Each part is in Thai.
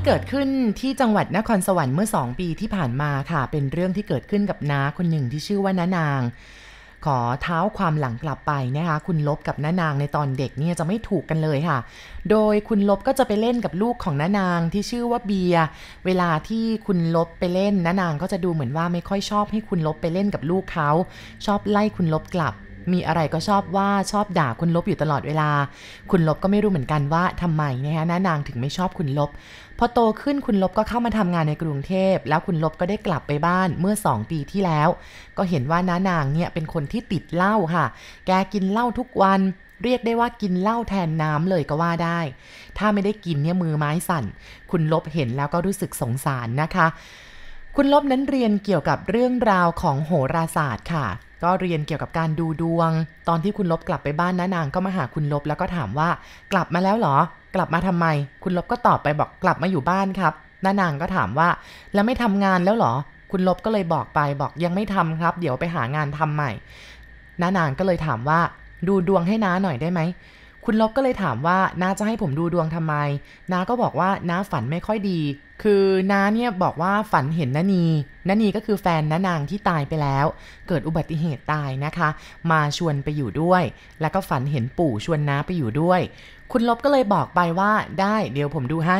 นี้เกิดขึ้นที่จังหวัดนครสวรรค์เมื่อ 2 ปีที่ผ่านมาค่ะ เป็นเรื่องที่เกิดขึ้นกับน้าคนหนึ่งที่ชื่อว่าน้านาง ขอเท้าความหลังกลับไปนะคะ คุณลบกับน้านางในตอนเด็กเนี่ยจะไม่ถูกกันเลยค่ะ โดยคุณลบก็จะไปเล่นกับลูกของน้านางที่ชื่อว่าเบียเวลาที่คุณลบไปเล่นน้านางก็จะดูเหมือนว่าไม่ค่อยชอบให้คุณลบไปเล่นกับลูกเขาชอบไล่คุณลบกลับมีอะไรก็ชอบว่าชอบด่าคุณลบอยู่ตลอดเวลา คุณลบก็ไม่รู้เหมือนกันว่าทำไมนะคะน้านางถึงไม่ชอบคุณลบ พอโตขึ้นคุณลบก็เข้ามาทำงานในกรุงเทพ แล้วคุณลบก็ได้กลับไปบ้านเมื่อ 2 ปีที่แล้ว ก็เห็นว่าน้านางเนี่ยเป็นคนที่ติดเหล้าค่ะ แกกินเหล้าทุกวันเรียกได้ว่ากินเหล้าแทนน้ำเลยก็ว่าได้ ถ้าไม่ได้กินเนี่ยมือไม้สั่น คุณลบเห็นแล้วก็รู้สึกสงสารนะคะ คุณลบนั้นเรียนเกี่ยวกับเรื่องราวของโหราศาสตร์ค่ะ ก็เรียนเกี่ยวกับการดูดวง ตอนที่คุณลบกลับไปบ้านน้านางก็มาหาคุณลบแล้วก็ถามว่า กลับมาแล้วเหรอ กลับมาทำไม คุณลบก็ตอบไปบอกกลับมาอยู่บ้านครับน้านางก็ถามว่า แล้วไม่ทำงานแล้วเหรอ คุณลบก็เลยบอกไปบอกยังไม่ทำครับ เดี๋ยวไปหางานทำใหม่น้านางก็เลยถามว่า ดูดวงให้น้าหน่อยได้ไหมคุณลบก็เลยถามว่าน้าจะให้ผมดูดวงทำไมน้าก็บอกว่าน้าฝันไม่ค่อยดี คือน้าเนี่ยบอกว่าฝันเห็นนานีนานีก็คือแฟนน้านางที่ตายไปแล้ว เกิดอุบัติเหตุตายนะคะ มาชวนไปอยู่ด้วย แล้วก็ฝันเห็นปู่ชวนน้าไปอยู่ด้วย คุณลบก็เลยบอกไปว่าได้เดี๋ยวผมดูให้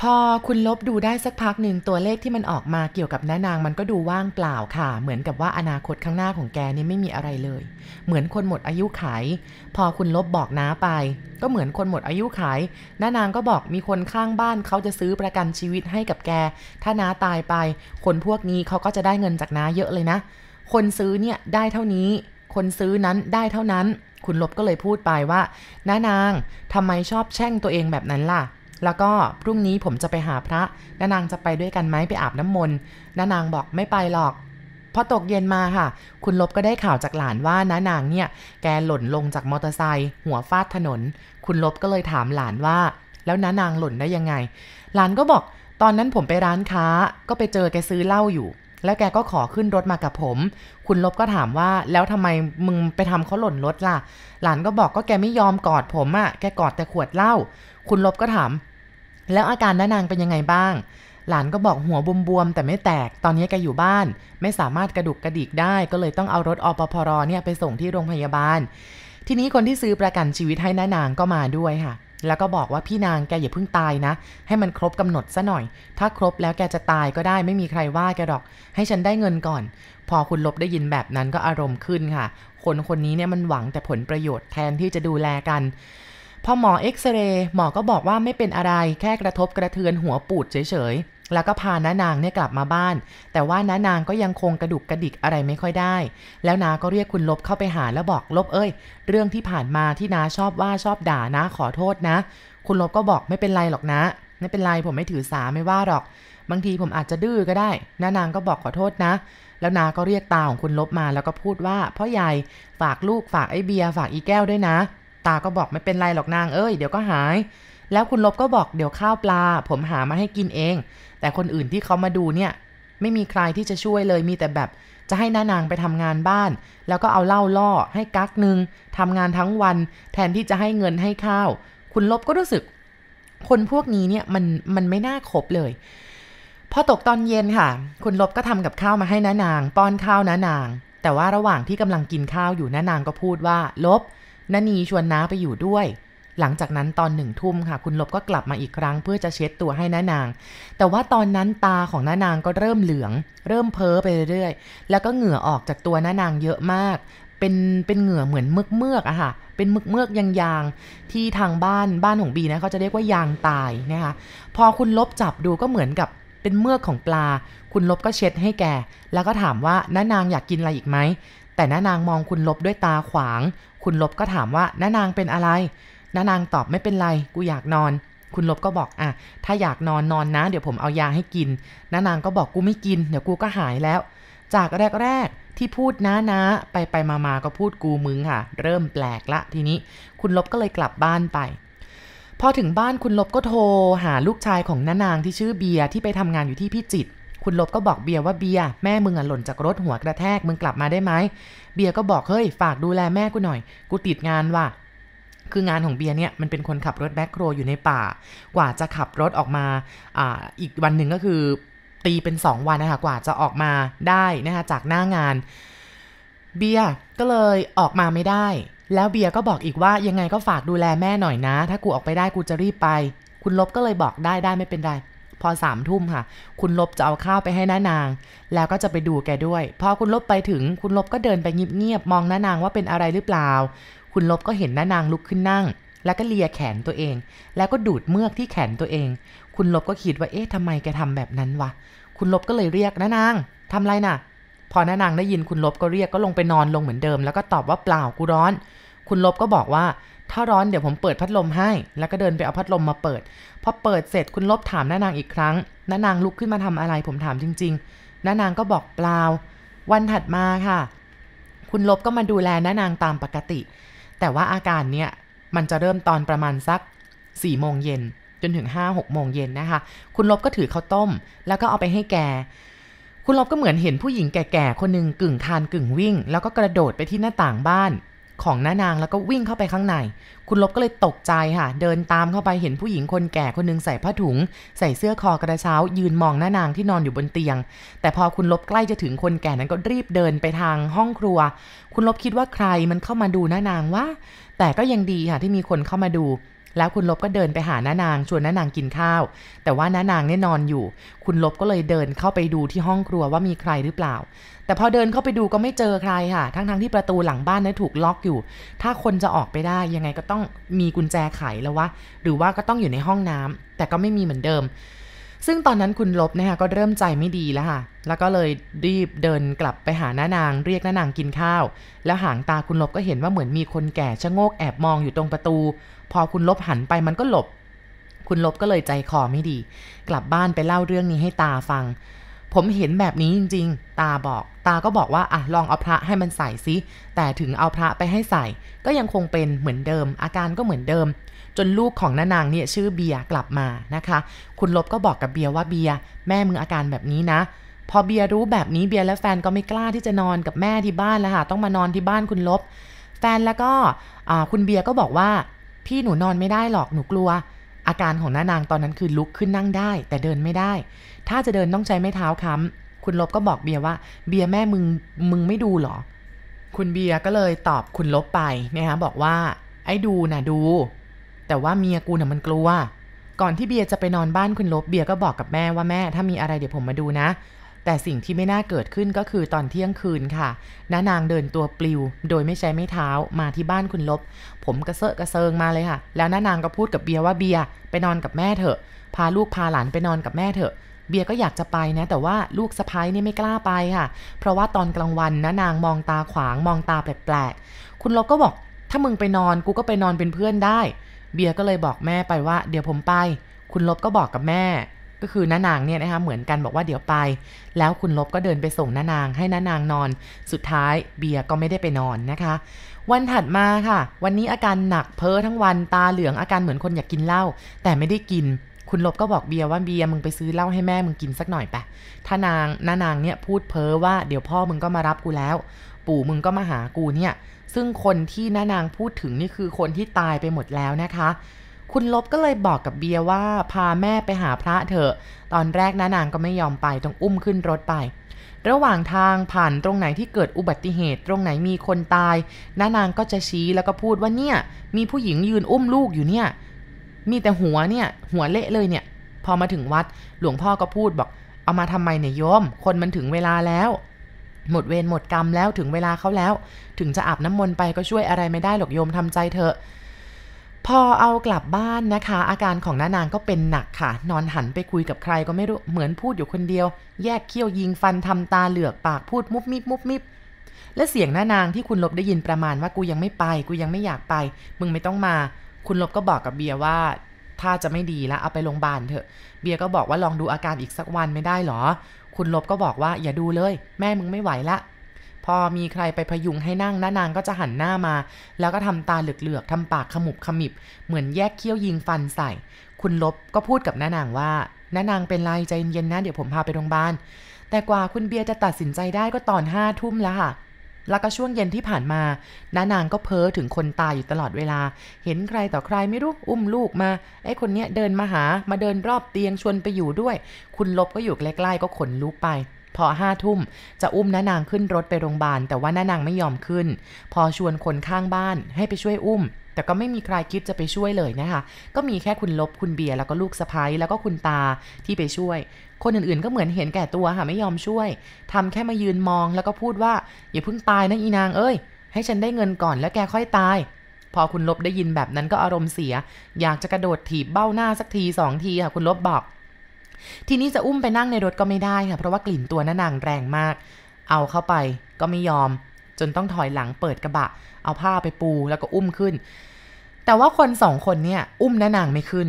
พอคุณลบดูได้สักพักหนึ่งตัวเลขที่มันออกมาเกี่ยวกับน้านางมันก็ดูว่างเปล่าค่ะ เหมือนกับว่าอนาคตข้างหน้าของแกนี่ไม่มีอะไรเลย เหมือนคนหมดอายุขาย พอคุณลบบอกน้าไป ก็เหมือนคนหมดอายุขายน้านางก็บอกมีคนข้างบ้านเขาจะซื้อประกันชีวิตให้กับแก ถ้าน้าตายไป คนพวกนี้เขาก็จะได้เงินจากน้าเยอะเลยนะ คนซื้อเนี่ยได้เท่านี้ คนซื้อนั้นได้เท่านั้น คุณลบก็เลยพูดไปว่าน้านางทำไมชอบแช่งตัวเองแบบนั้นล่ะ แล้วก็พรุ่งนี้ผมจะไปหาพระน้านางจะไปด้วยกันไหมไปอาบน้ำมนต์น้านางบอกไม่ไปหรอกพอตกเย็นมาค่ะ คุณลบก็ได้ข่าวจากหลานว่าน้านางเนี่ย แกหล่นลงจากมอเตอร์ไซค์หัวฟาดถนน คุณลบก็เลยถามหลานว่า แล้วน้านางหล่นได้ยังไง หลานก็บอกตอนนั้นผมไปร้านค้าก็ไปเจอแกซื้อเหล้าอยู่ แล้วแกก็ขอขึ้นรถมากับผม คุณลบก็ถามว่าแล้วทำไมมึงไปทำเขาหล่นรถล่ะ หลานก็บอกก็แกไม่ยอมกอดผมอะ่ะ แกกอดแต่ขวดเหล้า คุณลบก็ถาม แล้วอาการน้านางเป็นยังไงบ้าง หลานก็บอกหัวบวมๆแต่ไม่แตกตอนนี้แกอยู่บ้าน ไม่สามารถกระดุกกระดิกได้ก็เลยต้องเอารถอปพรเนี่ยไปส่งที่โรงพยาบาล ทีนี้คนที่ซื้อประกันชีวิตให้น้านางก็มาด้วยค่ะ แล้วก็บอกว่าพี่นางแกอย่าเพิ่งตายนะ ให้มันครบกำหนดซะหน่อย ถ้าครบแล้วแกจะตายก็ได้ไม่มีใครว่าแกหรอก ให้ฉันได้เงินก่อน พอคุณลบได้ยินแบบนั้นก็อารมณ์ขึ้นค่ะ คนคนนี้เนี่ยมันหวังแต่ผลประโยชน์แทนที่จะดูแลกัน พอหมอเอ็กซเรย์หมอก็บอกว่าไม่เป็นอะไรแค่กระทบกระเทือนหัวปูดเฉยๆ แล้วก็พาน้านางเนี่ยกลับมาบ้าน แต่ว่าน้านางก็ยังคงกระดุกกระดิกอะไรไม่ค่อยได้ แล้วนาก็เรียกคุณลบเข้าไปหาแล้วบอกลบเอ้ย เรื่องที่ผ่านมาที่นาชอบว่าชอบด่านะขอโทษนะ คุณลบก็บอกไม่เป็นไรหรอกนะ ไม่เป็นไรผมไม่ถือสาไม่ว่าหรอก บางทีผมอาจจะดื้อก็ได้น้านางก็บอกขอโทษนะแล้วนาก็เรียกตาของคุณลบมาแล้วก็พูดว่าพ่อใหญ่ฝากลูกฝากไอ้เบียร์ฝากอีแก้วด้วยนะ ตาก็บอกไม่เป็นไรหรอกนางเอ้ยเดี๋ยวก็หาย แล้วคุณลบก็บอกเดี๋ยวข้าวปลา ผมหามาให้กินเอง แต่คนอื่นที่เขามาดูเนี่ย ไม่มีใครที่จะช่วยเลยมีแต่แบบ จะให้น้านางไปทำงานบ้าน แล้วก็เอาเหล้าล่อให้กักหนึ่งทำงานทั้งวัน แทนที่จะให้เงินให้ข้าว คุณลบก็รู้สึก คนพวกนี้เนี่ยมันมันไม่น่าคบเลยพอตกตอนเย็นค่ะ คุณลบก็ทำกับข้าวมาให้น้านาง ป้อนข้าวน้านาง แต่ว่าระหว่างที่กำลังกินข้าวอยู่น้านางก็พูดว่า ลบ นานีชวนน้าไปอยู่ด้วย หลังจากนั้นตอนหนึ่งทุ่มค่ะ คุณลบก็กลับมาอีกครั้งเพื่อจะเช็ดตัวให้น้านาง แต่ว่าตอนนั้นตาของน้านางก็เริ่มเหลือง เริ่มเพ้อไปเรื่อยๆ แล้วก็เหงื่อออกจากตัวน้านางเยอะมาก เป็นเป็นเหงื่อเหมือนเมือกเมือกอะค่ะ เป็นเมือกเมือกยางๆ ที่ทางบ้านบ้านของบีนะเขาจะเรียกว่ายางตายนะคะ พอคุณลบจับดูก็เหมือนกับเป็นเมือกของปลา คุณลบก็เช็ดให้แก แล้วก็ถามว่าน้านางอยากกินอะไรอีกไหม แต่น้านางมองคุณลบด้วยตาขวาง คุณลบก็ถามว่าน้านางเป็นอะไรน้านางตอบไม่เป็นไร กูอยากนอน คุณลบก็บอกอะถ้าอยากนอนนอนนะ เดี๋ยวผมเอายาให้กินน้านางก็บอกกูไม่กิน เดี๋ยวกูก็หายแล้ว จากแรกๆที่พูดนะนะ ไปไปมามาก็พูดกูมึงค่ะ เริ่มแปลกละทีนี้ คุณลบก็เลยกลับบ้านไปพอถึงบ้านคุณลบก็โทรหาลูกชายของน้านางที่ชื่อเบียร์ที่ไปทำงานอยู่ที่พิจิตร คุณลบก็บอกเบียร์ว่าเบียร์แม่มึงอะหล่นจากรถหัวกระแทกมึงกลับมาได้ไหมเบียร์ก็บอกเฮ้ยฝากดูแลแม่กูหน่อย กูติดงานว่ะคืองานของเบียร์เนี่ยมันเป็นคนขับรถแบ็คโครอยู่ในป่า กว่าจะขับรถออกมาอ่าอีกวันหนึ่งก็คือตีเป็น 2 วันนะคะกว่าจะออกมาได้นะคะจากหน้างาน เบียร์ก็เลยออกมาไม่ได้ แล้วเบียร์ก็บอกอีกว่ายังไงก็ฝากดูแลแม่หน่อยนะ ถ้ากูออกไปได้กูจะรีบไป คุณลบก็เลยบอกได้ได้ไม่เป็นไร พอสามทุ่มค่ะ คุณลบจะเอาข้าวไปให้น้านาง แล้วก็จะไปดูแกด้วย พอคุณลบไปถึงคุณลบก็เดินไปเงียบๆมองน้านางว่าเป็นอะไรหรือเปล่า คุณลบก็เห็นน้านางลุกขึ้นนั่ง แล้วก็เลียแขนตัวเอง แล้วก็ดูดเมือกที่แขนตัวเอง คุณลบก็คิดว่าเอ๊ะทำไมแกทำแบบนั้นวะคุณลบก็เลยเรียกน้านางทำไรน่ะ พอน้านางได้ยินคุณลบก็เรียกก็ลงไปนอนลงเหมือนเดิม แล้วก็ตอบว่าเปล่ากูร้อน คุณลบก็บอกว่า ถ้าร้อนเดี๋ยวผมเปิดพัดลมให้ แล้วก็เดินไปเอาพัดลมมาเปิด พอเปิดเสร็จคุณลบถามน้านางอีกครั้งน้านางลุกขึ้นมาทำอะไรผมถามจริงๆน้านางก็บอกเปล่า วันถัดมาค่ะ คุณลบก็มาดูแลน้านางตามปกติ แต่ว่าอาการเนี่ยมันจะเริ่มตอนประมาณสัก4ี่โมงเย็นจนถึง5้าหโมงเย็นนะคะ คุณลบก็ถือข้าวต้ม แล้วก็เอาไปให้แก คุณลบก็เหมือนเห็นผู้หญิงแก่ๆ คนหนึ่งกึ่งคานกึ่งวิ่ง แล้วก็กระโดดไปที่หน้าต่างบ้าน ของน้านางแล้วก็วิ่งเข้าไปข้างใน คุณลบก็เลยตกใจค่ะ เดินตามเข้าไปเห็นผู้หญิงคนแก่คนหนึงใส่ผ้าถุง ใส่เสื้อคอกระเช้า ยืนมองน้านางที่นอนอยู่บนเตียง แต่พอคุณลบใกล้จะถึงคนแก่นั้นก็รีบเดินไปทางห้องครัว คุณลบคิดว่าใครมันเข้ามาดูน้านางวะแต่ก็ยังดีค่ะที่มีคนเข้ามาดูแล้วคุณลบก็เดินไปหาน้านาง ชวนน้านางกินข้าว แต่ว่าน้านางเนี่ยนอนอยู่ คุณลบก็เลยเดินเข้าไปดูที่ห้องครัวว่ามีใครหรือเปล่า แต่พอเดินเข้าไปดูก็ไม่เจอใครค่ะ ทั้งๆทที่ประตูหลังบ้านนี่ยถูกล็อกอยู่ ถ้าคนจะออกไปได้ยังไงก็ต้องมีกุญแจไขแล้ววะ หรือว่าก็ต้องอยู่ในห้องน้ำแต่ก็ไม่มีเหมือนเดิม ซึ่งตอนนั้นคุณลบนะคะก็เริ่มใจไม่ดีแล้วค่ะ แล้วก็เลยรีบเดินกลับไปหาหน้านาง เรียกหน้านางกินข้าว แล้วหางตาคุณลบก็เห็นว่าเหมือนมีคนแก่ชะโงกแอบมองอยู่ตรงประตู พอคุณลบหันไปมันก็หลบ คุณลบก็เลยใจคอไม่ดี กลับบ้านไปเล่าเรื่องนี้ให้ตาฟัง ผมเห็นแบบนี้จริง ๆ ตาบอก ตาก็บอกว่าอะลองเอาพระให้มันใส่ซิ แต่ถึงเอาพระไปให้ใส่ ก็ยังคงเป็นเหมือนเดิม อาการก็เหมือนเดิม จนลูกของน้านางเนี่ยชื่อเบียกลับมานะคะ คุณลบก็บอกกับเบียว่าเบียแม่มึงอาการแบบนี้นะ พอเบียรู้แบบนี้เบียและแฟนก็ไม่กล้าที่จะนอนกับแม่ที่บ้านแล้วค่ะ ต้องมานอนที่บ้านคุณลบ แฟนแล้วก็อ่าคุณเบียก็บอกว่าพี่หนูนอนไม่ได้หรอกหนูกลัว อาการของน้านางตอนนั้นคือลุกขึ้นนั่งได้ แต่เดินไม่ได้ ถ้าจะเดินต้องใช้ไม้เท้าค้ำคุณลบก็บอกเบียร์ว่า เบียร์แม่มึงมึงไม่ดูเหรอ คุณเบียร์ก็เลยตอบคุณลบไปนะคะบอกว่า ไอ้ดูนะดู แต่ว่าเมียกูน่ะมันกลัว ก่อนที่เบียร์จะไปนอนบ้านคุณลบเบียร์ก็บอกกับแม่ว่าแม่ ถ้ามีอะไรเดี๋ยวผมมาดูนะ แต่สิ่งที่ไม่น่าเกิดขึ้นก็คือตอนเที่ยงคืนค่ะน้านางเดินตัวปลิว โดยไม่ใช้ไม้เท้ามาที่บ้านคุณลบ ผมกระเซาะกระเซิงมาเลยค่ะ แล้วน้านางก็พูดกับเบียร์ว่าเบียร์ไปนอนกับแม่เถอะ พาลูกพาหลานไปนอนกับแม่เถอะ เบียร์ก็อยากจะไปนะ แต่ว่าลูกสะพ้ายนี่ไม่กล้าไปค่ะ เพราะว่าตอนกลางวันนะนางมองตาขวางมองตาแปลกๆ คุณลบก็บอก ถ้ามึงไปนอนกูก็ไปนอนเป็นเพื่อนได้ เบียร์ก็เลยบอกแม่ไปว่า เดี๋ยวผมไป คุณลบก็บอกกับแม่ ก็คือน้านางเนี่ยนะคะเหมือนกันบอกว่าเดี๋ยวไป แล้วคุณลบก็เดินไปส่งน้านาง ให้น้านางนอน สุดท้ายเบียร์ก็ไม่ได้ไปนอนนะคะ วันถัดมาค่ะ วันนี้อาการหนักเพ้อทั้งวันตาเหลืองอาการเหมือนคนอยากกินเหล้าแต่ไม่ได้กิน คุณลบก็บอกเบียร์ว่าเบียร์มึงไปซื้อเหล้าให้แม่มึงกินสักหน่อยไปถ้านางน้านางเนี่ยพูดเพ้อว่าเดี๋ยวพ่อมึงก็มารับกูแล้ว ปู่มึงก็มาหากูเนี่ยซึ่งคนที่น้านางพูดถึงนี่คือคนที่ตายไปหมดแล้วนะคะ คุณลบก็เลยบอกกับเบียร์ว่าพาแม่ไปหาพระเถอะ ตอนแรกน้านางก็ไม่ยอมไปต้องอุ้มขึ้นรถไป ระหว่างทางผ่านตรงไหนที่เกิดอุบัติเหตุ ตรงไหนมีคนตายน้านางก็จะชี้แล้วก็พูดว่าเนี่ย มีผู้หญิงยืนอุ้มลูกอยู่เนี่ย มีแต่หัวเนี่ย หัวเละเลยเนี่ย พอมาถึงวัดหลวงพ่อก็พูดบอก เอามาทำไมเนี่ยโยม คนมันถึงเวลาแล้วหมดเวรหมดกรรมแล้วถึงเวลาเขาแล้ว ถึงจะอาบน้ำมนต์ไปก็ช่วยอะไรไม่ได้หรอกโยมทำใจเถอะ พอเอากลับบ้านนะคะ อาการของน้านางก็เป็นหนักค่ะ นอนหันไปคุยกับใครก็ไม่รู้เหมือนพูดอยู่คนเดียว แยกเขี้ยวยิงฟันทำตาเหลือกปากพูดมุบมิบมุบมิบและเสียงน้านางที่คุณลบได้ยินประมาณว่ากูยังไม่ไป กูยังไม่อยากไป มึงไม่ต้องมา คุณลบก็บอกกับเบียร์ว่า ถ้าจะไม่ดีแล้วเอาไปโรงพยาบาลเถอะ เบียร์ก็บอกว่าลองดูอาการอีกสักวันไม่ได้หรอ คุณลบก็บอกว่าอย่าดูเลย แม่มึงไม่ไหวละ พอมีใครไปพยุงให้นั่งน้านางก็จะหันหน้ามา แล้วก็ทำตาเหลือกๆทำปากขมุบขมิบ เหมือนแยกเขี้ยวยิงฟันใส่ คุณลบก็พูดกับน้านางว่าน้านางเป็นไรใจเย็นๆนะเดี๋ยวผมพาไปโรงพยาบาลแต่กว่าคุณเบียร์จะตัดสินใจได้ก็ตอนห้าทุ่มแล้วค่ะแล้วก็ช่วงเย็นที่ผ่านมาน้านางก็เพ้อถึงคนตายอยู่ตลอดเวลา เห็นใครต่อใครไม่รู้ อุ้มลูกมา ไอ้คนเนี้ยเดินมาหา มาเดินรอบเตียงชวนไปอยู่ด้วย คุณลบก็อยู่ใกล้ๆก็ขนลุกไป พอห้าทุ่มจะอุ้มน้านางขึ้นรถไปโรงพยาบาล แต่ว่าน้านางไม่ยอมขึ้น พอชวนคนข้างบ้านให้ไปช่วยอุ้ม แต่ก็ไม่มีใครคิดจะไปช่วยเลยนะคะ ก็มีแค่คุณลบคุณเบียร์แล้วก็ลูกสะพ้ายแล้วก็คุณตาที่ไปช่วย คนอื่นๆก็เหมือนเห็นแก่ตัวค่ะไม่ยอมช่วยทำแค่มายืนมองแล้วก็พูดว่าอย่าเพิ่งตายนะอีนางเอ้ย ให้ฉันได้เงินก่อนแล้วแกค่อยตายพอคุณลบได้ยินแบบนั้นก็อารมณ์เสีย อยากจะกระโดดถีบเบ้าหน้าสักทีสองทีค่ะคุณลบบอก ทีนี้จะอุ้มไปนั่งในรถก็ไม่ได้ค่ะ เพราะว่ากลิ่นตัวน้านางแรงมาก เอาเข้าไปก็ไม่ยอม จนต้องถอยหลังเปิดกระบะ เอาผ้าไปปูแล้วก็อุ้มขึ้น แต่ว่าคนสองคนเนี่ย อุ้มน้านางไม่ขึ้น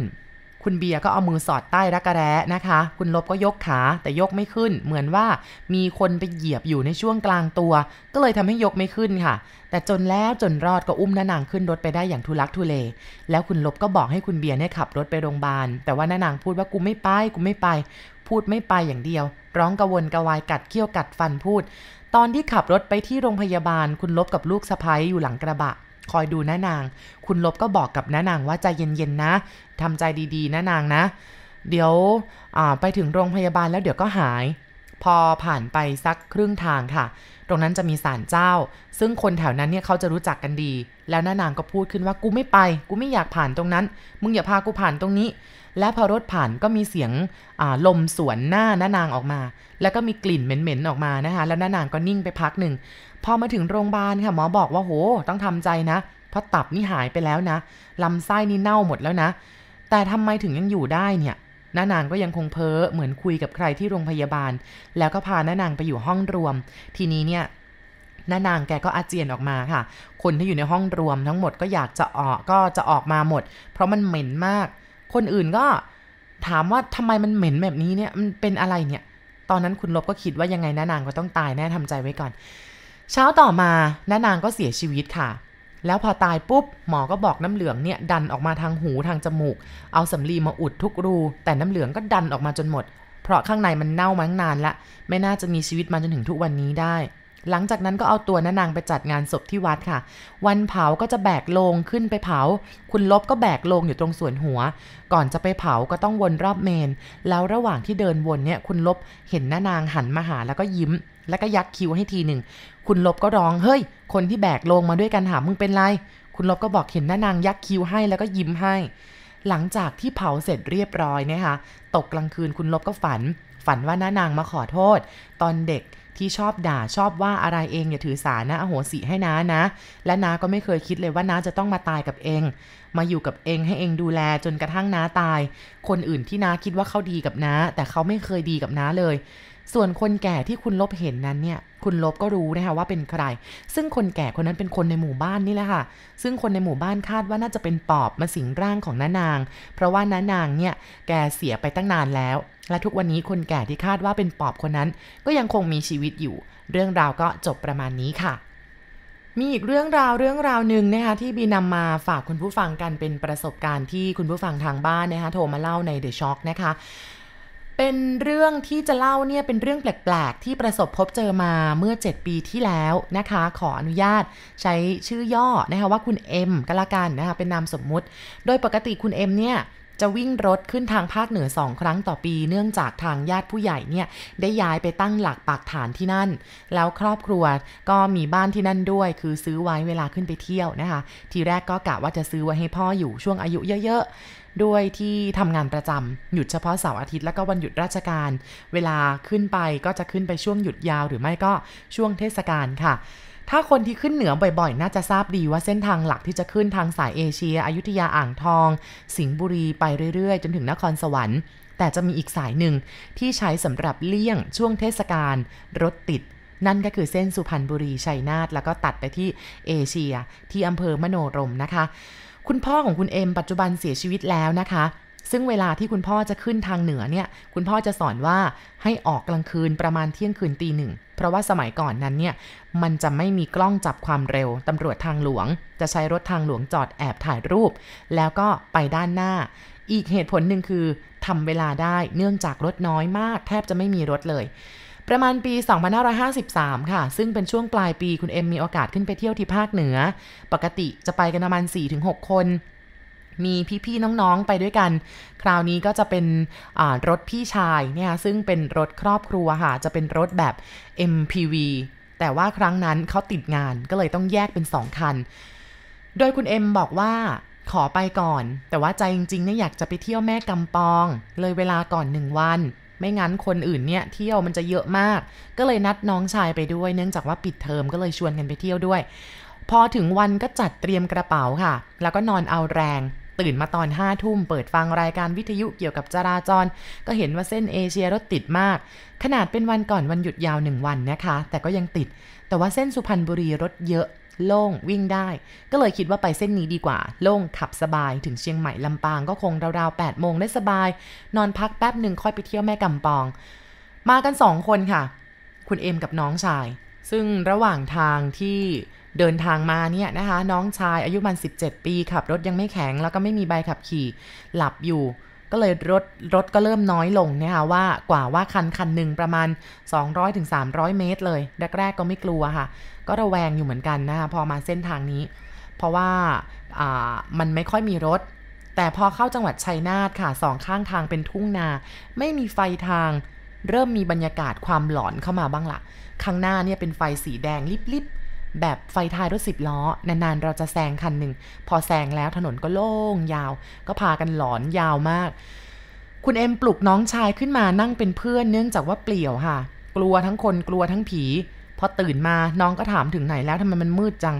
คุณเบียร์ก็เอามือสอดใต้รักแร้นะคะ คุณลบก็ยกขาแต่ยกไม่ขึ้น เหมือนว่ามีคนไปเหยียบอยู่ในช่วงกลางตัว ก็เลยทำให้ยกไม่ขึ้นค่ะ แต่จนแล้วจนรอดก็อุ้มน้านางขึ้นรถไปได้อย่างทุลักทุเล แล้วคุณลบก็บอกให้คุณเบียร์เนี่ยขับรถไปโรงพยาบาล แต่ว่าน้านางพูดว่ากูไม่ไปกูไม่ไป พูดไม่ไปอย่างเดียว ร้องกระวนกระวายกัดเคี้ยวกัดฟันพูด ตอนที่ขับรถไปที่โรงพยาบาล คุณลบกับลูกสะพ้ยอยู่หลังกระบะ คอยดูน้านาง คุณลบก็บอกกับน้านางว่าใจเย็นๆนะทำใจดีๆน้านางนะ เดี๋ยวไปถึงโรงพยาบาลแล้วเดี๋ยวก็หาย พอผ่านไปสักครึ่งทางค่ะ ตรงนั้นจะมีศาลเจ้า ซึ่งคนแถวนั้นเนี่ยเขาจะรู้จักกันดี แล้วน้านางก็พูดขึ้นว่ากูไม่ไป กูไม่อยากผ่านตรงนั้น มึงอย่าพากูผ่านตรงนี้ และพอรถผ่านก็มีเสียงลมสวนหน้าน้านางออกมา แล้วก็มีกลิ่นเหม็นๆออกมานะคะ แล้วน้านางก็นิ่งไปพักหนึ่ง พอมาถึงโรงพยาบาลค่ะหมอบอกว่าโห ต้องทำใจนะ เพราะตับนี่หายไปแล้วนะลำไส้นี่เน่าหมดแล้วนะ แต่ทำไมถึงยังอยู่ได้เนี่ยน้านางก็ยังคงเพ้อเหมือนคุยกับใครที่โรงพยาบาล แล้วก็พาน้านางไปอยู่ห้องรวม ทีนี้เนี่ยน้านางแกก็อาเจียนออกมาค่ะ คนที่อยู่ในห้องรวมทั้งหมดก็อยากจะออกก็จะออกมาหมด เพราะมันเหม็นมาก คนอื่นก็ถามว่าทำไมมันเหม็นแบบนี้เนี่ยมันเป็นอะไรเนี่ย ตอนนั้นคุณลบก็คิดว่ายังไงน้านางก็ต้องตายแน่ทำใจไว้ก่อน เช้าต่อมาน้านางก็เสียชีวิตค่ะ แล้วพอตายปุ๊บ หมอก็บอกน้ำเหลืองเนี่ยดันออกมาทางหูทางจมูก เอาสำลีมาอุดทุกรู แต่น้ำเหลืองก็ดันออกมาจนหมด เพราะข้างในมันเน่ามาั้งนานละ ไม่น่าจะมีชีวิตมาจนถึงทุกวันนี้ได้ หลังจากนั้นก็เอาตัวน้านางไปจัดงานศพที่วัดค่ะ วันเผาก็จะแบกโลงขึ้นไปเผา คุณลบก็แบกโลงอยู่ตรงส่วนหัว ก่อนจะไปเผาก็ต้องวนรอบเมน แล้วระหว่างที่เดินวนเนี่ยคุณลบเห็นน้านางหันมาหาแล้วก็ยิ้ม แล้วก็ยักคิ้วให้ทีหนึ่ง คุณลบก็ร้อง เฮ้ย คนที่แบกลงมาด้วยกันถามมึงเป็นไร คุณลบก็บอกเห็นน้านางยักคิ้วให้แล้วก็ยิ้มให้ หลังจากที่เผาเสร็จเรียบร้อยนะคะ ตกกลางคืนคุณลบก็ฝัน ฝันว่าน้านางมาขอโทษ ตอนเด็กที่ชอบด่าชอบว่าอะไรเองอย่าถือสานะอโหสิให้น้านะ และน้าก็ไม่เคยคิดเลยว่าน้าจะต้องมาตายกับเอง มาอยู่กับเองให้เองดูแลจนกระทั่งน้าตาย คนอื่นที่น้าคิดว่าเขาดีกับน้า แต่เขาไม่เคยดีกับน้าเลย ส่วนคนแก่ที่คุณลบเห็นนั้นเนี่ย คุณลบก็รู้นะคะว่าเป็นใคร ซึ่งคนแก่คนนั้นเป็นคนในหมู่บ้านนี่แหละค่ะ ซึ่งคนในหมู่บ้านคาดว่าน่าจะเป็นปอบมาสิงร่างของน้านาง เพราะว่าน้านางเนี่ยแกเสียไปตั้งนานแล้ว และทุกวันนี้คนแก่ที่คาดว่าเป็นปอบคนนั้น ก็ยังคงมีชีวิตอยู่ เรื่องราวก็จบประมาณนี้ค่ะมีอีกเรื่องราวเรื่องราวหนึ่งนะคะที่บีนำมาฝากคุณผู้ฟังกันเป็นประสบการณ์ที่คุณผู้ฟังทางบ้านนะคะโทรมาเล่าใน The Shock นะคะ เป็นเรื่องที่จะเล่าเนี่ยเป็นเรื่องแปลก ๆ ที่ประสบพบเจอมาเมื่อ 7 ปีที่แล้วนะคะ ขออนุญาตใช้ชื่อย่อนะคะว่าคุณเอ็มก็แล้วกันนะคะเป็นนามสมมุติ โดยปกติคุณเอ็มเนี่ยจะวิ่งรถขึ้นทางภาคเหนือสองครั้งต่อปี เนื่องจากทางญาติผู้ใหญ่เนี่ยได้ย้ายไปตั้งหลักปักฐานที่นั่น แล้วครอบครัวก็มีบ้านที่นั่นด้วย คือซื้อไว้เวลาขึ้นไปเที่ยวนะคะ ทีแรกก็กะว่าจะซื้อไว้ให้พ่ออยู่ช่วงอายุเยอะ ด้วยที่ทำงานประจำหยุดเฉพาะเสาร์อาทิตย์แล้วก็วันหยุดราชการ เวลาขึ้นไปก็จะขึ้นไปช่วงหยุดยาวหรือไม่ก็ช่วงเทศกาลค่ะถ้าคนที่ขึ้นเหนือบ่อยๆ น่าจะทราบดีว่าเส้นทางหลักที่จะขึ้นทางสายเอเชีย อยุธยาอ่างทอง สิงห์บุรีไปเรื่อยๆ จนถึงนครสวรรค์ แต่จะมีอีกสายหนึ่งที่ใช้สำหรับเลี่ยงช่วงเทศกาลรถติด นั่นก็คือเส้นสุพรรณบุรีชัยนาทแล้วก็ตัดไปที่เอเชีย ที่อำเภอมโนรมนะคะ คุณพ่อของคุณเอ็มปัจจุบันเสียชีวิตแล้วนะคะ ซึ่งเวลาที่คุณพ่อจะขึ้นทางเหนือเนี่ย คุณพ่อจะสอนว่าให้ออกกลางคืนประมาณเที่ยงคืนตีหนึ่ง เพราะว่าสมัยก่อนนั้นเนี่ย มันจะไม่มีกล้องจับความเร็ว ตำรวจทางหลวง จะใช้รถทางหลวงจอดแอบถ่ายรูป แล้วก็ไปด้านหน้า อีกเหตุผลหนึ่งคือทำเวลาได้เนื่องจากรถน้อยมาก แทบจะไม่มีรถเลย ประมาณปี 2553 ค่ะ ซึ่งเป็นช่วงปลายปีคุณเอ็มมีโอกาสขึ้นไปเที่ยวที่ภาคเหนือ ปกติจะไปกันประมาณ 4-6 คนมีพี่ๆน้องๆไปด้วยกัน คราวนี้ก็จะเป็นรถพี่ชายเนี่ยซึ่งเป็นรถครอบครัวค่ะ จะเป็นรถแบบ MPV แต่ว่าครั้งนั้นเขาติดงานก็เลยต้องแยกเป็น 2 คัน โดยคุณเอ็มบอกว่าขอไปก่อน แต่ว่าใจจริงๆเนี่ยอยากจะไปเที่ยวแม่กำปอง เลยเวลาก่อนหนึ่งวัน ไม่งั้นคนอื่นเนี่ยเที่ยวมันจะเยอะมาก ก็เลยนัดน้องชายไปด้วย เนื่องจากว่าปิดเทอมก็เลยชวนกันไปเที่ยวด้วย พอถึงวันก็จัดเตรียมกระเป๋าค่ะ แล้วก็นอนเอาแรง ตื่นมาตอนห้าทุ่มเปิดฟังรายการวิทยุเกี่ยวกับจราจร ก็เห็นว่าเส้นเอเชียรถติดมาก ขนาดเป็นวันก่อนวันหยุดยาวหนึ่งวันนะคะ แต่ก็ยังติด แต่ว่าเส้นสุพรรณบุรีรถเยอะ โล่งวิ่งได้ ก็เลยคิดว่าไปเส้นนี้ดีกว่า โล่งขับสบายถึงเชียงใหม่ลำปางก็คงราวๆ8โมงได้สบาย นอนพักแป๊บหนึ่งค่อยไปเที่ยวแม่กำปอง มากันสองคนค่ะ คุณเอ็มกับน้องชาย ซึ่งระหว่างทางที่เดินทางมาเนี่ยนะคะ น้องชายอายุมัน 17 ปีขับรถยังไม่แข็งแล้วก็ไม่มีใบขับขี่ หลับอยู่ ก็เลยรถรถก็เริ่มน้อยลงนะคะว่ากว่าว่าคันคันหนึ่งประมาณ 200-300 เมตรเลย แรกๆก็ไม่กลัวค่ะ ก็ระแวงอยู่เหมือนกันนะคะพอมาเส้นทางนี้ เพราะว่ามันไม่ค่อยมีรถ แต่พอเข้าจังหวัดชัยนาทค่ะสองข้างทางเป็นทุ่งนา ไม่มีไฟทางเริ่มมีบรรยากาศความหลอนเข้ามาบ้างละข้างหน้าเนี่ยเป็นไฟสีแดงลิบ แบบไฟท้ายรถสิบล้อ นานๆ เราจะแซงคันหนึ่ง พอแซงแล้วถนนก็โล่งยาว ก็พากันหลอนยาวมาก คุณเอ็มปลุกน้องชายขึ้นมานั่งเป็นเพื่อนเนื่องจากว่าเปลี่ยวค่ะ กลัวทั้งคนกลัวทั้งผี พอตื่นมาน้องก็ถามถึงไหนแล้วทำไมมันมืดจัง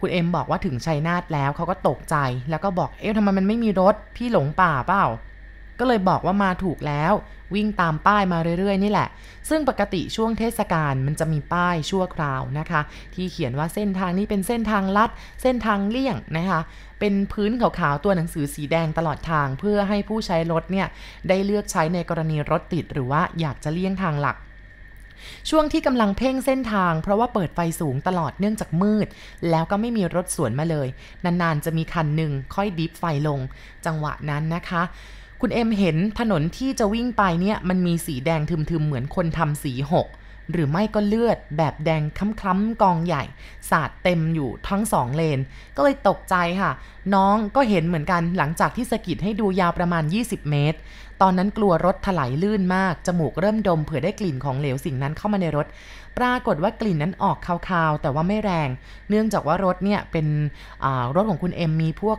คุณเอ็มบอกว่าถึงชัยนาทแล้วเขาก็ตกใจ แล้วก็บอกเอ๊ะทำไมมันไม่มีรถพี่หลงป่าเปล่า ก็เลยบอกว่ามาถูกแล้ว วิ่งตามป้ายมาเรื่อยๆ นี่แหละ ซึ่งปกติช่วงเทศกาลมันจะมีป้ายชั่วคราวนะคะ ที่เขียนว่าเส้นทางนี้เป็นเส้นทางลัด เส้นทางเลี่ยงนะคะ เป็นพื้นขาวๆตัวหนังสือสีแดงตลอดทาง เพื่อให้ผู้ใช้รถเนี่ยได้เลือกใช้ในกรณีรถติดหรือว่าอยากจะเลี่ยงทางหลักช่วงที่กำลังเพ่งเส้นทาง เพราะว่าเปิดไฟสูงตลอดเนื่องจากมืด แล้วก็ไม่มีรถสวนมาเลย นานๆจะมีคันหนึ่งค่อยดิฟไฟลง จังหวะนั้นนะคะ คุณเอ็มเห็นถนนที่จะวิ่งไปเนี่ยมันมีสีแดงทึมๆเหมือนคนทำสีหก หรือไม่ก็เลือดแบบแดงคล้ำๆกองใหญ่ สาดเต็มอยู่ทั้งสองเลน ก็เลยตกใจค่ะ น้องก็เห็นเหมือนกันหลังจากที่สกิดให้ดูยาวประมาณ 20 เมตร ตอนนั้นกลัวรถถลายลื่นมาก จมูกเริ่มดมเผื่อได้กลิ่นของเหลวสิ่งนั้นเข้ามาในรถ ปรากฏว่ากลิ่นนั้นออกคาวๆ แต่ว่าไม่แรง เนื่องจากว่ารถเนี่ยเป็นรถของคุณเอ็มมีพวก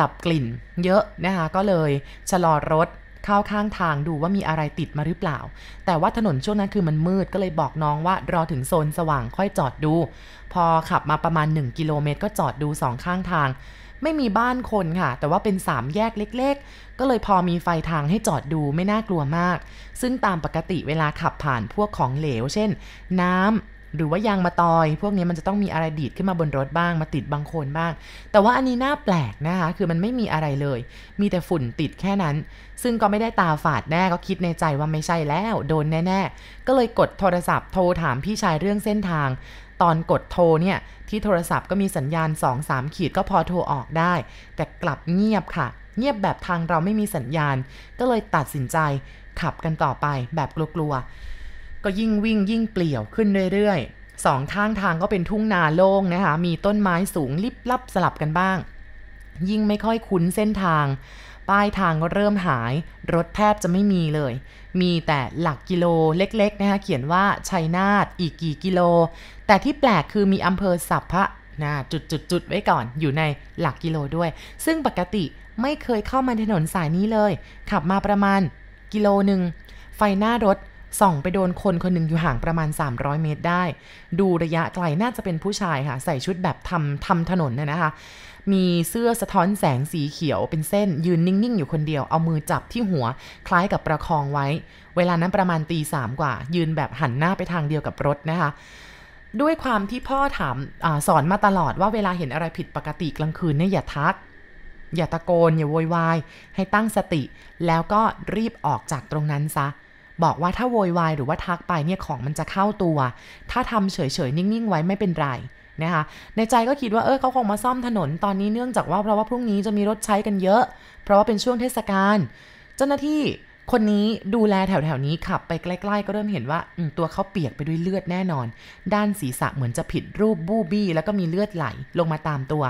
ดับกลิ่น เยอะนะคะก็เลยชะลอรถเข้าข้างทางดูว่ามีอะไรติดมาหรือเปล่า แต่ว่าถนนช่วงนั้นคือมันมืดก็เลยบอกน้องว่ารอถึงโซนสว่างค่อยจอดดู พอขับมาประมาณ 1 กิโลเมตร ก็จอดดูสองข้างทาง ไม่มีบ้านคนค่ะ แต่ว่าเป็นสามแยกเล็กๆ ก็เลยพอมีไฟทางให้จอดดูไม่น่ากลัวมาก ซึ่งตามปกติเวลาขับผ่านพวกของเหลว เช่น น้ำ หรือว่ายางมาตอย พวกนี้มันจะต้องมีอะไรดีดขึ้นมาบนรถบ้างมาติดบางคนบ้าง แต่ว่าอันนี้น่าแปลกนะคะ คือมันไม่มีอะไรเลย มีแต่ฝุ่นติดแค่นั้น ซึ่งก็ไม่ได้ตาฝาดแน่ก็คิดในใจว่าไม่ใช่แล้วโดนแน่ๆ ก็เลยกดโทรศัพท์โทรถามพี่ชายเรื่องเส้นทาง ตอนกดโทรเนี่ยที่โทรศัพท์ก็มีสัญญาณ 2-3 ขีดก็พอโทรออกได้ แต่กลับเงียบค่ะ เงียบแบบทางเราไม่มีสัญญาณ ก็เลยตัดสินใจขับกันต่อไปแบบกลัวๆ ก็ยิ่งวิ่งยิ่งเปลี่ยวขึ้นเรื่อยๆสองข้างทางก็เป็นทุ่งนาโล่งนะคะ มีต้นไม้สูงลิบลับสลับกันบ้าง ยิ่งไม่ค่อยคุ้นเส้นทาง ป้ายทางก็เริ่มหาย รถแทบจะไม่มีเลย มีแต่หลักกิโลเล็กๆนะคะเขียนว่าชัยนาทอีกกี่กิโล แต่ที่แปลกคือมีอำเภอสัพพะนะจุดๆๆไว้ก่อนอยู่ในหลักกิโลด้วย ซึ่งปกติไม่เคยเข้ามาถนนสายนี้เลย ขับมาประมาณกิโลหนึ่งไฟหน้ารถ ส่องไปโดนคนคนหนึ่งอยู่ห่างประมาณ 300 เมตรได้ ดูระยะไกลน่าจะเป็นผู้ชายค่ะ ใส่ชุดแบบทำทำถนนเนี่ยนะคะ มีเสื้อสะท้อนแสงสีเขียวเป็นเส้น ยืนนิ่ง ๆ อยู่คนเดียว เอามือจับที่หัว คล้ายกับประคองไว้ เวลานั้นประมาณตีสามกว่า ยืนแบบหันหน้าไปทางเดียวกับรถนะคะด้วยความที่พ่อถามอสอนมาตลอดว่าเวลาเห็นอะไรผิดปกติกลางคืนเนี่ยอย่าทัก อย่าตะโกน อย่าโวยวาย ให้ตั้งสติ แล้วก็รีบออกจากตรงนั้นซะ บอกว่าถ้าโวยวายหรือว่าทักไปเนี่ยของมันจะเข้าตัว ถ้าทำเฉยๆนิ่งๆไว้ไม่เป็นไรนะคะในใจก็คิดว่าเออเขาคงมาซ่อมถนนตอนนี้เนื่องจากว่าเพราะว่าพรุ่งนี้จะมีรถใช้กันเยอะ เพราะว่าเป็นช่วงเทศกาล เจ้าหน้าที่ คนนี้ดูแลแถวๆนี้ขับไปใกล้ๆ ก็เริ่มเห็นว่าตัวเขาเปียกไปด้วยเลือดแน่นอน ด้านศีรษะเหมือนจะผิดรูปบูบี้ แล้วก็มีเลือดไหลลงมาตามตัว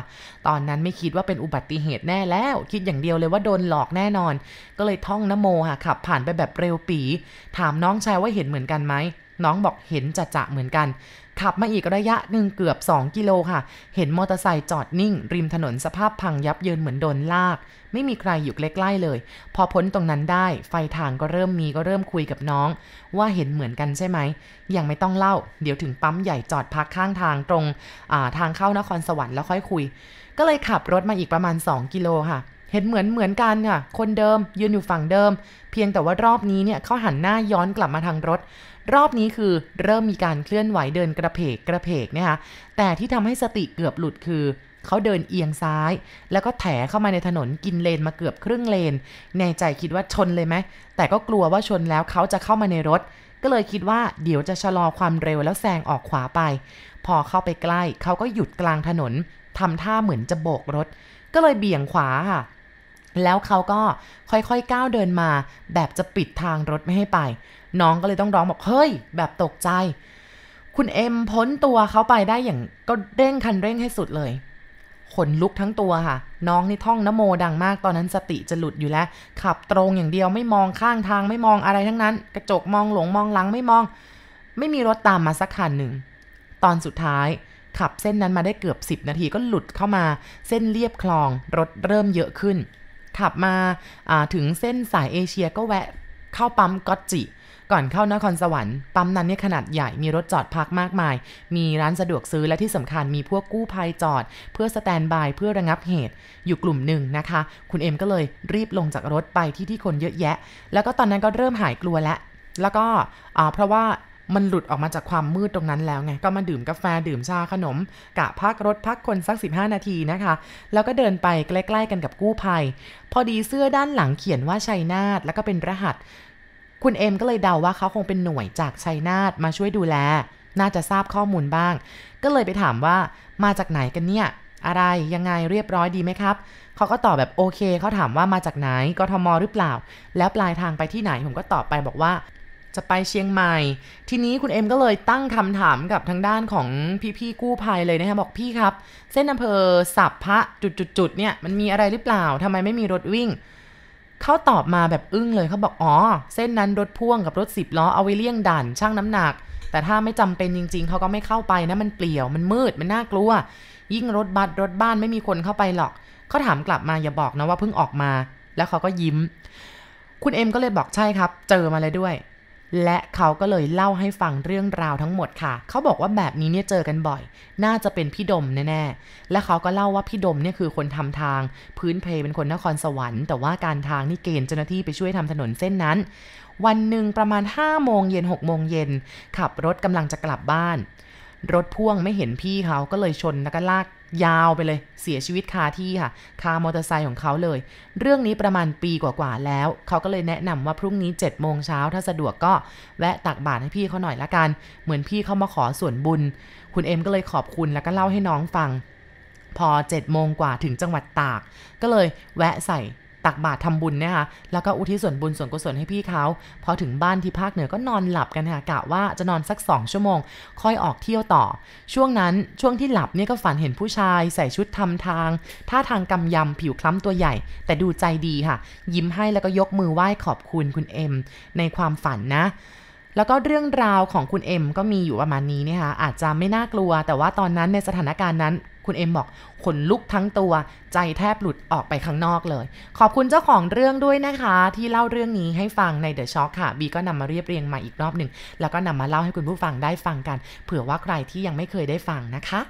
ตอนนั้นไม่คิดว่าเป็นอุบัติเหตุแน่แล้ว คิดอย่างเดียวเลยว่าโดนหลอกแน่นอน ก็เลยท่องนโมค่ะขับผ่านไปแบบเร็วปี ถามน้องชายว่าเห็นเหมือนกันไหมน้องบอกเห็นจะจะเหมือนกัน ขับมาอีกระยะหนึ่งเกือบ 2 กิโลค่ะ เห็นมอเตอร์ไซค์จอดนิ่ง ริมถนนสภาพพังยับเยินเหมือนโดนลาก ไม่มีใครอยู่ใกล้ๆเลย พอพ้นตรงนั้นได้ ไฟทางก็เริ่มมีก็เริ่มคุยกับน้อง ว่าเห็นเหมือนกันใช่ไหม ยังไม่ต้องเล่า เดี๋ยวถึงปั๊มใหญ่จอดพักข้างทางตรงทางเข้านครสวรรค์แล้วค่อยคุย ก็เลยขับรถมาอีกประมาณ 2 กิโลค่ะเห็นเหมือนเหมือนกันค่ะ คนเดิมยืนอยู่ฝั่งเดิม เพียงแต่ว่ารอบนี้เนี่ยเขาหันหน้าย้อนกลับมาทางรถ รอบนี้คือเริ่มมีการเคลื่อนไหวเดินกระเพกกระเพกนะคะแต่ที่ทำให้สติเกือบหลุดคือ เขาเดินเอียงซ้าย แล้วก็แถเข้ามาในถนนกินเลนมาเกือบครึ่งเลน ในใจคิดว่าชนเลยไหม แต่ก็กลัวว่าชนแล้วเขาจะเข้ามาในรถ ก็เลยคิดว่าเดี๋ยวจะชะลอความเร็วแล้วแซงออกขวาไป พอเข้าไปใกล้เขาก็หยุดกลางถนนทำท่าเหมือนจะโบกรถ ก็เลยเบี่ยงขวาค่ะแล้วเขาก็ค่อยๆก้าวเดินมา แบบจะปิดทางรถไม่ให้ไป น้องก็เลยต้องร้องบอกเฮ้ย แบบตกใจ คุณเอ็มพ้นตัวเขาไปได้อย่างก็เร่งคันเร่งให้สุดเลย ขนลุกทั้งตัวค่ะ น้องนี่ท่องนโมดังมากตอนนั้นสติจะหลุดอยู่แล้ว ขับตรงอย่างเดียวไม่มองข้างทางไม่มองอะไรทั้งนั้น กระจกมองหลงมองหลังไม่มอง ไม่มีรถตามมาสักคันหนึ่ง ตอนสุดท้ายขับเส้นนั้นมาได้เกือบ 10 นาทีก็หลุดเข้ามา เส้นเรียบคลอง รถเริ่มเยอะขึ้น ขับมาถึงเส้นสายเอเชียก็แวะเข้าปั๊มก็จิ ก่อนเข้านครสวรรค์ปั๊มนั้นเนี่ยขนาดใหญ่มีรถจอดพักมากมาย มีร้านสะดวกซื้อและที่สำคัญมีพวกกู้ภัยจอด เพื่อสแตนบายเพื่อระงับเหตุ อยู่กลุ่มหนึ่งนะคะ คุณเอ็มก็เลยรีบลงจากรถไปที่ที่คนเยอะแยะ แล้วก็ตอนนั้นก็เริ่มหายกลัวแล้วแล้วก็เพราะว่ามันหลุดออกมาจากความมืดตรงนั้นแล้วไง ก็มาดื่มกาแฟดื่มชาขนม กะพักรถพักคนสัก 15 นาทีนะคะ แล้วก็เดินไปใกล้ ๆ กันกับกู้ภัย พอดีเสื้อด้านหลังเขียนว่าชัยนาทแล้วก็เป็นรหัส คุณเอ็มก็เลยเดาว่าเขาคงเป็นหน่วยจากชัยนาทมาช่วยดูแล น่าจะทราบข้อมูลบ้าง ก็เลยไปถามว่ามาจากไหนกันเนี่ย อะไรยังไงเรียบร้อยดีไหมครับ เขาก็ตอบแบบโอเค เขาถามว่ามาจากไหนกทมหรือเปล่า แล้วปลายทางไปที่ไหนผมก็ตอบไปบอกว่าจะไปเชียงใหม่ ทีนี้คุณเอ็มก็เลยตั้งคำถามกับทางด้านของพี่ๆกู้ภัยเลยนะคะบอกพี่ครับ เส้นอำเภอสับพระจุดๆเนี่ยมันมีอะไรหรือเปล่าทำไมไม่มีรถวิ่ง เขาตอบมาแบบอึ้งเลยเขาบอกอ๋อ เส้นนั้นรถพ่วงกับรถสิบล้อเอาไว้เลี่ยงด่านช่างน้ำหนัก แต่ถ้าไม่จำเป็นจริง ๆเขาก็ไม่เข้าไปนะมันเปลี่ยวมันมืดมันน่ากลัว ยิ่งรถบัสรถบ้านไม่มีคนเข้าไปหรอกเขาถามกลับมาอย่าบอกนะว่าเพิ่งออกมา แล้วเขาก็ยิ้ม คุณเอ็มก็เลยบอกใช่ครับ เจอมาเลยด้วย และเขาก็เลยเล่าให้ฟังเรื่องราวทั้งหมดค่ะ เขาบอกว่าแบบนี้เนี่ยเจอกันบ่อย น่าจะเป็นพี่ดมแน่ๆ และเขาก็เล่าว่าพี่ดมเนี่ยคือคนทำทาง พื้นเพเป็นคนนครสวรรค์ แต่ว่าการทางนี่เกณฑ์เจ้าหน้าที่ไปช่วยทำถนนเส้นนั้น วันหนึ่งประมาณ5โมงเย็น6โมงเย็นขับรถกำลังจะกลับบ้าน รถพ่วงไม่เห็นพี่เขาก็เลยชนแล้วก็ลาก ยาวไปเลยเสียชีวิตคาที่ค่ะคามอเตอร์ไซค์ของเขาเลย เรื่องนี้ประมาณปีกว่าๆแล้ว เขาก็เลยแนะนำว่าพรุ่งนี้7จ็ดโมงเช้าถ้าสะดวกก็แวะตักบาตรให้พี่เขาหน่อยละกัน เหมือนพี่เขามาขอส่วนบุญ คุณเอ็มก็เลยขอบคุณแล้วก็เล่าให้น้องฟัง พอ7จ็ดโมงกว่าถึงจังหวัดตาก ก็เลยแวะใส่ ตักบาตรทำบุญนะคะแล้วก็อุทิศส่วนบุญส่วนกุศลให้พี่เขาพอถึงบ้านที่ภาคเหนือก็นอนหลับกันค่ะกะว่าจะนอนสักสองชั่วโมง ค่อยออกเที่ยวต่อ ช่วงนั้นช่วงที่หลับเนี่ยก็ฝันเห็นผู้ชายใส่ชุดทำทางท่าทางกำยำผิวคล้ำตัวใหญ่ แต่ดูใจดีค่ะ ยิ้มให้แล้วก็ยกมือไหว้ขอบคุณคุณเอ็มในความฝันนะแล้วก็เรื่องราวของคุณเอ็มก็มีอยู่ประมาณนี้นะคะอาจจะไม่น่ากลัว แต่ว่าตอนนั้นในสถานการณ์นั้น คุณเอ็มบอกขนลุกทั้งตัวใจแทบหลุดออกไปข้างนอกเลย ขอบคุณเจ้าของเรื่องด้วยนะคะ ที่เล่าเรื่องนี้ให้ฟังในเดอะช็อคค่ะบีก็นำมาเรียบเรียงมาอีกรอบหนึ่งแล้วก็นำมาเล่าให้คุณผู้ฟังได้ฟังกัน เผื่อว่าใครที่ยังไม่เคยได้ฟังนะคะ